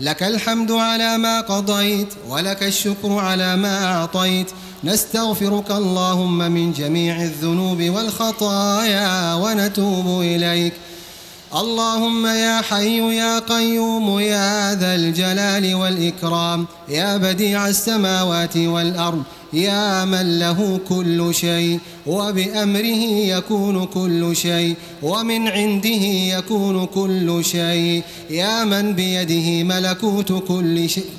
لك الحمد على ما قضيت ولك الشكر على ما أعطيت. نستغفرك اللهم من جميع الذنوب والخطايا ونتوب إليك. اللهم يا حي يا قيوم يا ذا الجلال والإكرام يا بديع السماوات والأرض يا من له كل شيء وبأمره يكون كل شيء ومن عنده يكون كل شيء. يا من بيده ملكوت كل شيء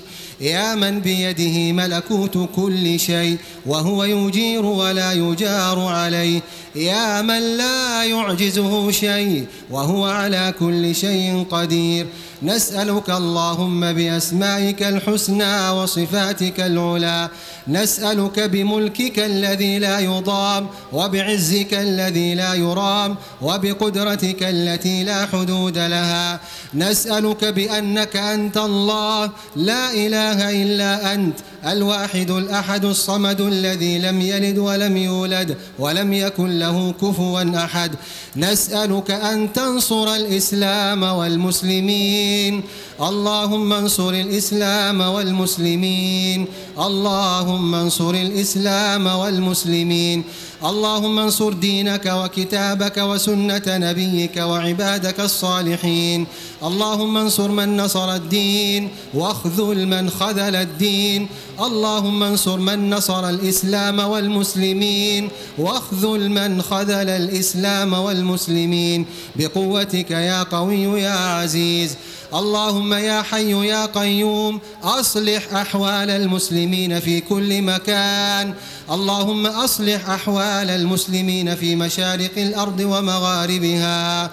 يا من بيده ملكوت كل شيء وهو يجير ولا يجار عليه. يا من لا يعجزه شيء وهو على كل شيء قدير. نسألك اللهم بأسمائك الحسنى وصفاتك العلى. نسألك بملكك الذي لا يضام وبعزك الذي لا يرام وبقدرتك التي لا حدود لها. نسألك بأنك أنت الله لا إله إلا أنت الواحد الأحد الصمد الذي لم يلد ولم يولد ولم يكن له كفوا أحد. نسألك أن تنصر الإسلام والمسلمين. اللهم انصر الإسلام والمسلمين. اللهم انصر الإسلام والمسلمين. اللهم انصر دينك وكتابك وسنة نبيك وعبادك الصالحين. اللهم انصر من نصر الدين واخذل من خذل الدين. اللهم انصر من نصر الإسلام والمسلمين واخذل من خذل الإسلام والمسلمين. بقوتك يا قوي يا عزيز. اللهم يا حي يا قيوم أصلح أحوال المسلمين في كل مكان. اللهم أصلح أحوال المسلمين في مشارق الأرض ومغاربها.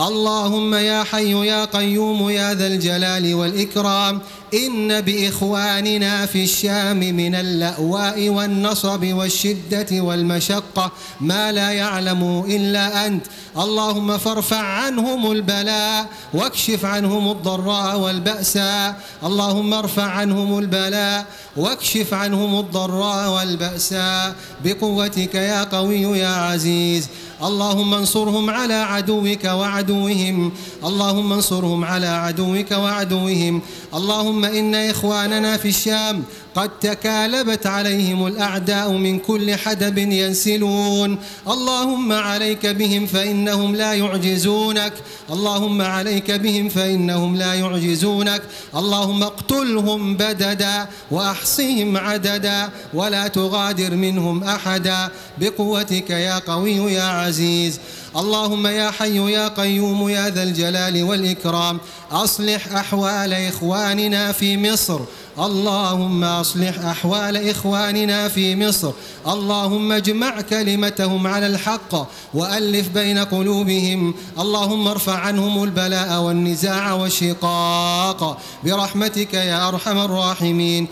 اللهم يا حي يا قيوم يا ذا الجلال والإكرام إن بإخواننا في الشام من اللأواء والنصب والشدة والمشقة ما لا يعلم إلا أنت. اللهم فارفع عنهم البلاء واكشف عنهم الضراء والبأساء. اللهم ارفع عنهم البلاء واكشف عنهم الضراء والبأساء. بقوتك يا قوي يا عزيز. اللهم انصرهم على عدوك وعدوهم. اللهم انصرهم على عدوك وعدوهم. اللهم إن إخواننا في الشام قد تكالبت عليهم الأعداء من كل حدب ينسلون. اللهم عليك بهم فإنهم لا يعجزونك. اللهم عليك بهم فإنهم لا يعجزونك. اللهم اقتلهم بددا وأحصهم عددا ولا تغادر منهم أحدا. بقوتك يا قوي يا عزيز. اللهم يا حي يا قيوم يا ذا الجلال والإكرام. أصلح أحوال إخواننا في مصر. اللهم أصلح أحوال إخواننا في مصر. اللهم اجمع كلمتهم على الحق وألف بين قلوبهم. اللهم ارفع عنهم البلاء والنزاع والشقاق. برحمتك يا أرحم الراحمين.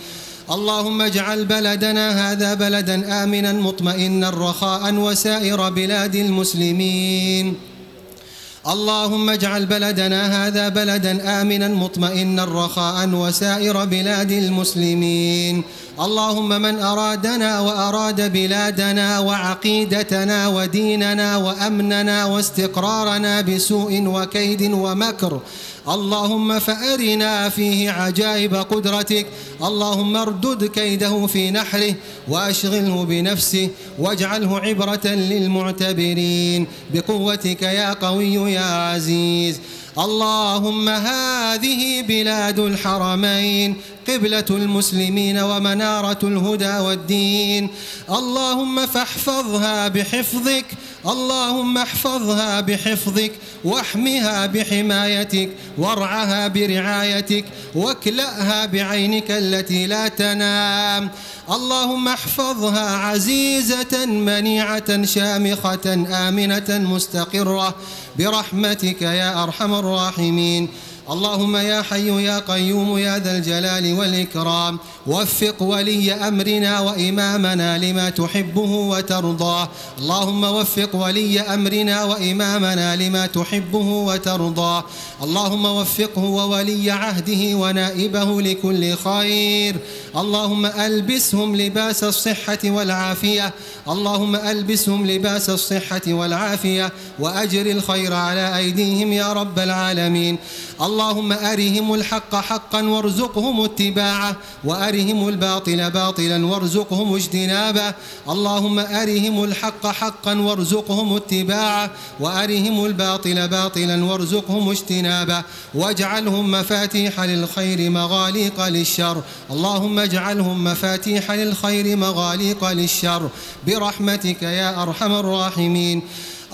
اللهم اجعل بلدنا هذا بلدا آمنا مطمئنا رخاء وسائر بلاد المسلمين. اللهم اجعل بلدنا هذا بلدا آمنا مطمئنا رخاء وسائر بلاد المسلمين. اللهم من أرادنا وأراد بلادنا وعقيدتنا وديننا وأمننا واستقرارنا بسوء وكيد ومكر اللهم فأرنا فيه عجائب قدرتك. اللهم اردد كيده في نحره وأشغله بنفسه واجعله عبرة للمعتبرين. بقوتك يا قوي يا عزيز. اللهم هذه بلاد الحرمين قبلة المسلمين ومنارة الهدى والدين. اللهم فاحفظها بحفظك اللهم احفظها بحفظك واحمها بحمايتك وارعها برعايتك واكلأها بعينك التي لا تنام. اللهم احفظها عزيزة منيعة شامخة آمنة مستقرة. برحمتك يا أرحم الراحمين. اللهم يا حي يا قيوم يا ذا الجلال والإكرام وفق ولي أمرنا وإمامنا لما تحبه وترضاه. اللهم وفق ولي أمرنا وإمامنا لما تحبه وترضاه. اللهم وفقه وولي عهده ونائبه لكل خير. اللهم ألبسهم لباس الصحة والعافية. اللهم ألبسهم لباس الصحة والعافية. وأجر الخير على أيديهم يا رب العالمين. اللهم أرهم الحق حقا وارزقهم اتباعه وأرهم الباطل باطلا وارزقهم اجتنابه. اللهم أرهم الحق حقا وارزقهم اتباعه وأرهم الباطل باطلا وارزقهم اجتنابه. واجعلهم مفاتيح للخير مغاليق للشر. اللهم اجعلهم مفاتيح للخير مغاليق للشر. برحمتك يا أرحم الراحمين.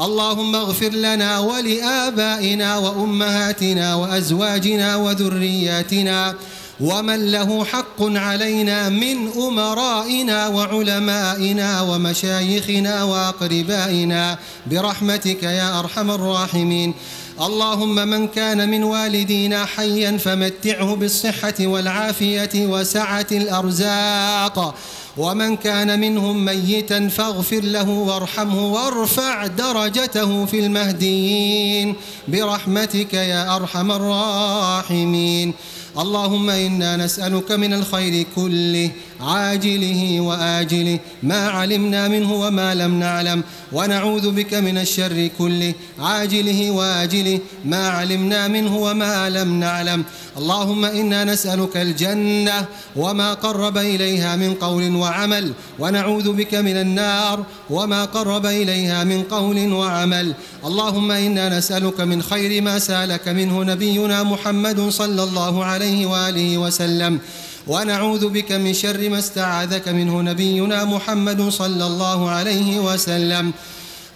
اللهم اغفر لنا ولآبائنا وأمهاتنا وأزواجنا وذرياتنا ومن له حق علينا من أمرائنا وعلمائنا ومشايخنا وأقربائنا برحمتك يا أرحم الراحمين. اللهم من كان من والدينا حيا فمتعه بالصحة والعافية وسعة الأرزاق. ومن كان منهم ميتا فاغفر له وارحمه وارفع درجته في المهديين. برحمتك يا أرحم الراحمين. اللهم إنا نسألك من الخير كله عاجله وآجله ما علمنا منه وما لم نعلم ونعوذ بك من الشر كله عاجله وآجله ما علمنا منه وما لم نعلم. اللهم إنا نسألك الجنة وما قرب إليها من قول وعمل ونعوذ بك من النار وما قرب إليها من قول وعمل. اللهم إنا نسألك من خير ما سألك منه نبينا محمد صلى الله عليه وآله وسلم. ونعوذ بك من شر ما استعاذك منه نبينا محمد صلى الله عليه وسلم.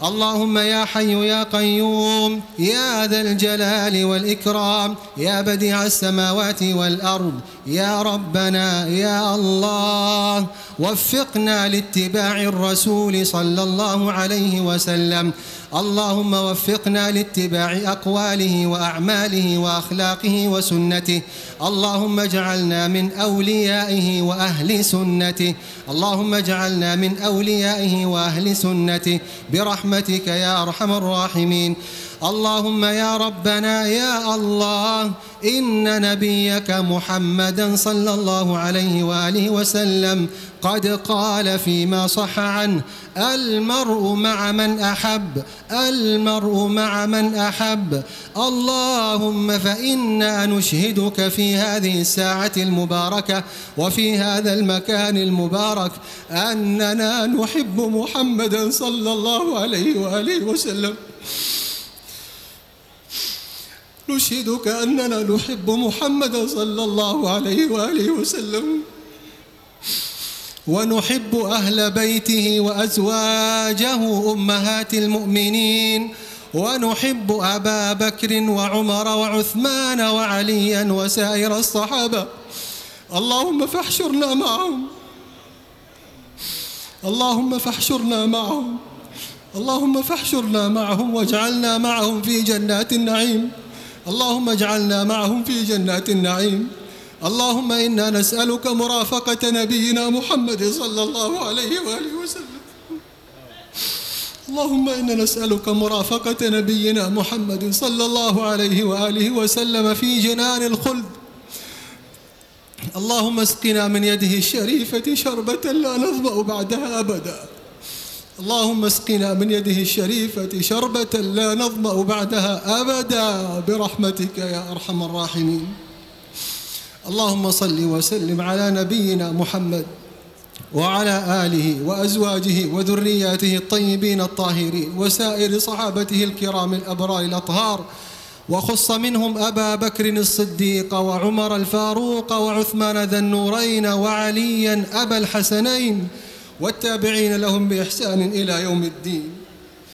اللهم يا حي يا قيوم يا ذا الجلال والإكرام يا بديع السماوات والأرض يا ربنا يا الله. وفقنا لاتباع الرسول صلى الله عليه وسلم. اللهم وفقنا لاتباع أقواله وأعماله وأخلاقه وسنته. اللهم اجعلنا من أوليائه وأهل سنته. اللهم اجعلنا من أوليائه وأهل سنته. برحمتك يا أرحم الراحمين. اللهم يا ربنا يا الله إن نبيك محمدا صلى الله عليه وآله وسلم قد قال فيما صح عنه المرء مع من أحب المرء مع من أحب. اللهم فإنا نشهدك في هذه الساعة المباركة وفي هذا المكان المبارك أننا نحب محمدا صلى الله عليه وآله وسلم. نشهدك أننا نحب محمدا صلى الله عليه وآله وسلم. ونحب أهل بيته وأزواجه أمهات المؤمنين. ونحب أبا بكر وعمر وعثمان وعليا وسائر الصحابة. اللهم فاحشرنا معهم. اللهم فاحشرنا معهم. اللهم فاحشرنا معهم واجعلنا معهم في جنات النعيم. اللهم اجعلنا معهم في جنات النعيم. اللهم إنا نسألك مرافقة نبينا محمد صلى الله عليه وآله وسلم. اللهم إنا نسألك مرافقة نبينا محمد صلى الله عليه وآله وسلم في جنان الخلد. اللهم اسقنا من يده الشريفة شربة لا نظمأ بعدها أبدا. اللهم اسقنا من يده الشريفة شربة لا نظمأ بعدها أبدا برحمتك يا أرحم الراحمين. اللهم صل وسلم على نبينا محمد وعلى آله وأزواجه وذرياته الطيبين الطاهرين وسائر صحابته الكرام الأبرار الأطهار. وخص منهم أبا بكر الصديق وعمر الفاروق وعثمان ذا النورين وعليا أبا الحسنين. والتابعين لهم بإحسان إلى يوم الدين.